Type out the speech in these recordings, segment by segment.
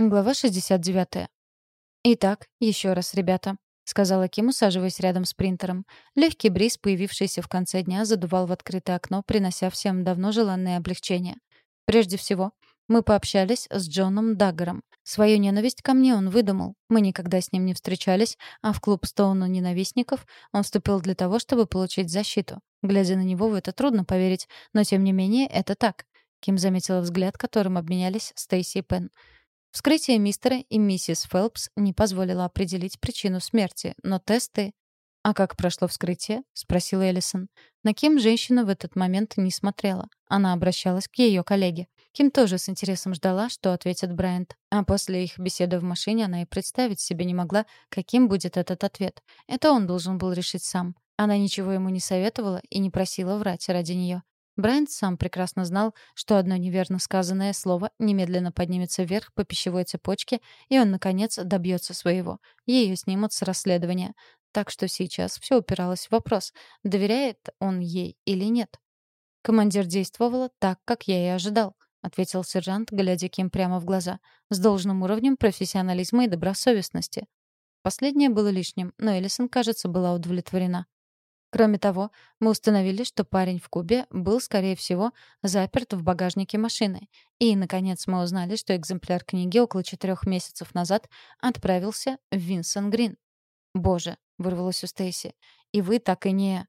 Глава 69. «Итак, еще раз, ребята», — сказала Ким, усаживаясь рядом с принтером. Легкий бриз, появившийся в конце дня, задувал в открытое окно, принося всем давно желанное облегчение. Прежде всего, мы пообщались с Джоном Даггером. Свою ненависть ко мне он выдумал. Мы никогда с ним не встречались, а в клуб Стоуна ненавистников он вступил для того, чтобы получить защиту. Глядя на него, в это трудно поверить, но тем не менее это так. Ким заметила взгляд, которым обменялись Стейси и Пен. Вскрытие мистера и миссис Фелпс не позволило определить причину смерти, но тесты... «А как прошло вскрытие?» — спросила Эллисон. На Ким женщина в этот момент не смотрела. Она обращалась к ее коллеге. Ким тоже с интересом ждала, что ответит Брайант. А после их беседы в машине она и представить себе не могла, каким будет этот ответ. Это он должен был решить сам. Она ничего ему не советовала и не просила врать ради нее. Брайант сам прекрасно знал, что одно неверно сказанное слово немедленно поднимется вверх по пищевой цепочке, и он, наконец, добьется своего. Ее снимут с расследования. Так что сейчас все упиралось в вопрос, доверяет он ей или нет. «Командир действовала так, как я и ожидал», — ответил сержант, глядя Ким прямо в глаза, с должным уровнем профессионализма и добросовестности. Последнее было лишним, но Элисон, кажется, была удовлетворена. Кроме того, мы установили, что парень в Кубе был, скорее всего, заперт в багажнике машины. И, наконец, мы узнали, что экземпляр книги около четырех месяцев назад отправился в Винсон Грин. «Боже», — вырвалось у Стейси, — «и вы так и не...»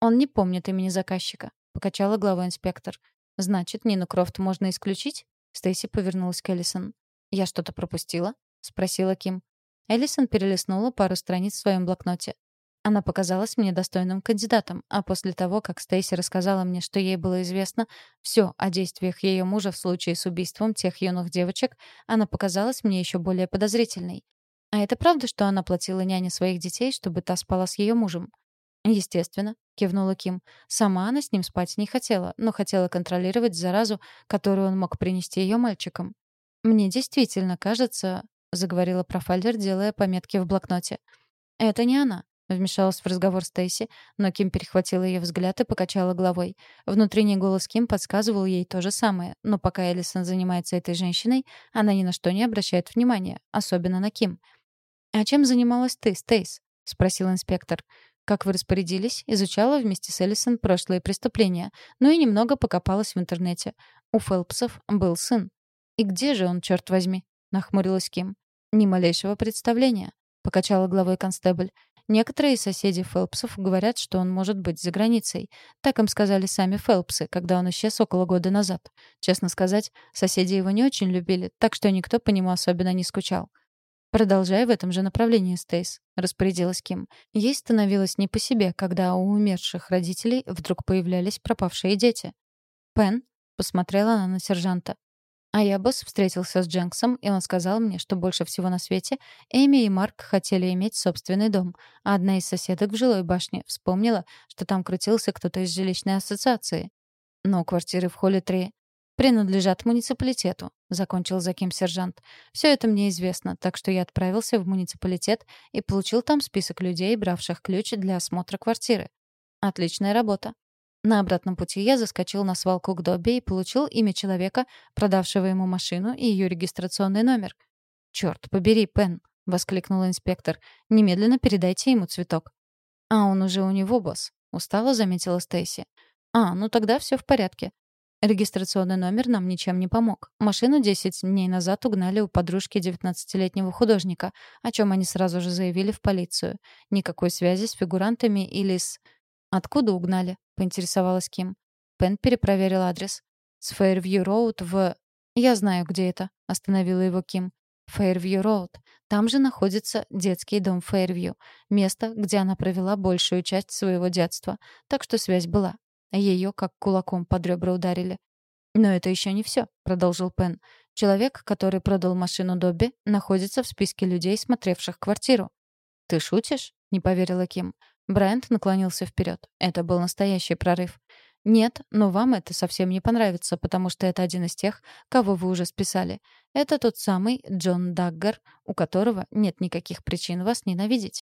«Он не помнит имени заказчика», — покачала главой инспектор. «Значит, Нину Крофт можно исключить?» Стейси повернулась к Эллисон. «Я что-то пропустила?» — спросила Ким. Эллисон перелистнула пару страниц в своем блокноте. Она показалась мне достойным кандидатом, а после того, как Стейси рассказала мне, что ей было известно все о действиях ее мужа в случае с убийством тех юных девочек, она показалась мне еще более подозрительной. А это правда, что она платила няне своих детей, чтобы та спала с ее мужем? Естественно, кивнула Ким. Сама она с ним спать не хотела, но хотела контролировать заразу, которую он мог принести ее мальчикам. Мне действительно кажется, заговорила Профайлер, делая пометки в блокноте. Это не она. Вмешалась в разговор Стейси, но Ким перехватила ее взгляд и покачала головой. Внутренний голос Ким подсказывал ей то же самое, но пока Элисон занимается этой женщиной, она ни на что не обращает внимания, особенно на Ким. «А чем занималась ты, Стейс?» — спросил инспектор. «Как вы распорядились, изучала вместе с Элисон прошлые преступления, ну и немного покопалась в интернете. У Фелпсов был сын. И где же он, черт возьми?» — нахмурилась Ким. «Ни малейшего представления», — покачала головой констебль. Некоторые соседи Фелпсов говорят, что он может быть за границей. Так им сказали сами Фелпсы, когда он исчез около года назад. Честно сказать, соседи его не очень любили, так что никто по нему особенно не скучал. «Продолжай в этом же направлении, Стейс», — распорядилась Ким. Ей становилось не по себе, когда у умерших родителей вдруг появлялись пропавшие дети. «Пен?» — посмотрела она на сержанта. А я встретился с Дженксом, и он сказал мне, что больше всего на свете Эми и Марк хотели иметь собственный дом, а одна из соседок в жилой башне вспомнила, что там крутился кто-то из жилищной ассоциации. Но квартиры в холле 3 принадлежат муниципалитету, закончил за кем сержант. Все это мне известно, так что я отправился в муниципалитет и получил там список людей, бравших ключ для осмотра квартиры. Отличная работа. На обратном пути я заскочил на свалку к Добби и получил имя человека, продавшего ему машину и ее регистрационный номер. «Черт побери, Пен!» — воскликнул инспектор. «Немедленно передайте ему цветок». «А он уже у него, босс», — устало заметила Стейси. «А, ну тогда все в порядке. Регистрационный номер нам ничем не помог. Машину 10 дней назад угнали у подружки 19-летнего художника, о чем они сразу же заявили в полицию. Никакой связи с фигурантами или с... Откуда угнали? Поинтересовалась Ким. Пен перепроверил адрес. С Фейрвью Роуд в... Я знаю, где это, остановила его Ким. Фейрвью Роуд. Там же находится детский дом Фейрвью, место, где она провела большую часть своего детства. Так что связь была. Ее как кулаком под ребра ударили. «Но это еще не все», — продолжил Пен. «Человек, который продал машину Добби, находится в списке людей, смотревших квартиру». «Ты шутишь?» — не поверила Ким. Брайант наклонился вперед. Это был настоящий прорыв. «Нет, но вам это совсем не понравится, потому что это один из тех, кого вы уже списали. Это тот самый Джон Даггер, у которого нет никаких причин вас ненавидеть».